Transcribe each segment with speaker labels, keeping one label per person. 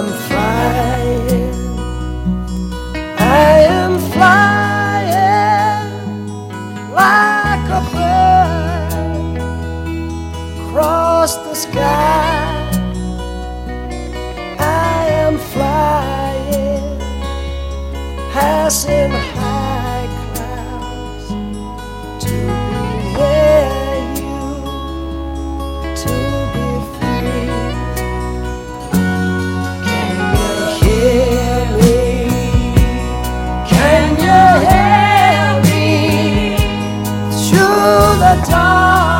Speaker 1: am flying. I am flying like a bird across the sky. I am flying, passing the dark.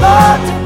Speaker 1: Lord